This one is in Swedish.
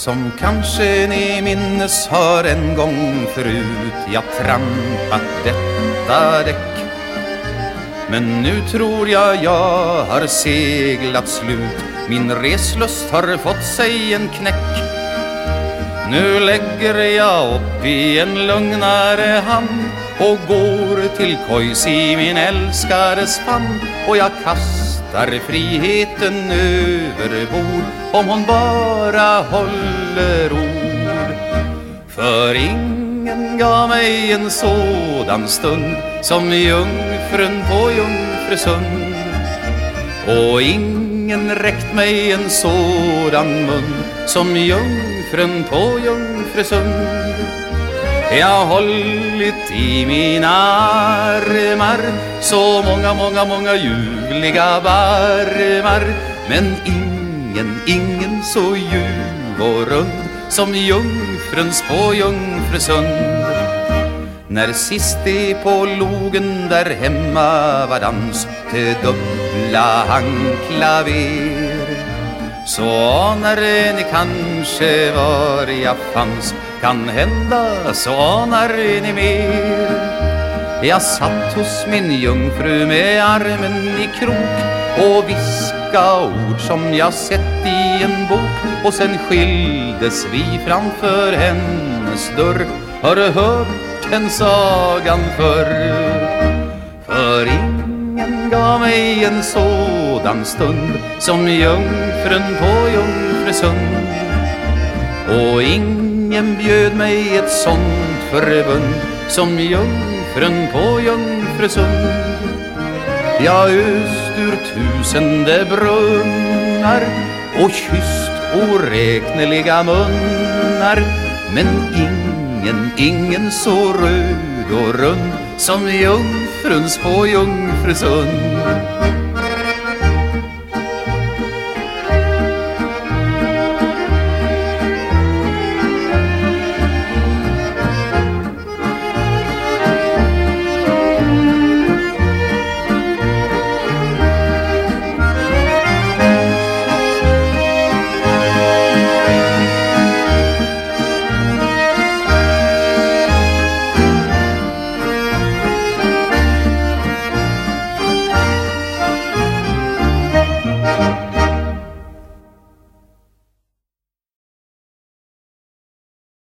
som kanske ni minnes har en gång förut. Jag trampat detta däck Men nu tror jag jag har seglat slut. Min reslust har fått sig en knäck nu lägger jag upp i en lugnare hamn och går till kojs i min älskares famn och jag kastar friheten över bord om hon bara håller ord. För ingen gav mig en sådan stund som jungfrun på Jungfrusund och ingen räckt mig en sådan mun som jungfrun på Jungfrusund. Jag hållit i mina armar så många, många, många ljuvliga varmar. Men ingen, ingen så ljuv och rund som jungfruns på Jungfrusund. När sist de på logen där hemma var dans till dubbla handklaver så anar ni kanske var jag fanns kan hända så anar ni mer. Jag satt hos min jungfru med armen i krok och viska ord som jag sett i en bok. Och sen skildes vi framför hennes dörr. Har du hört den sagan förr? För ingen gav mig en sådan stund som jungfrun på Jungfrusund och ingen Ingen bjöd mig ett sånt förbund som jungfrun på Jungfrusund. Jag öst ur tusende brunnar och kysst oräkneliga munnar men ingen, ingen så röd och rund som jungfruns på Jungfrusund.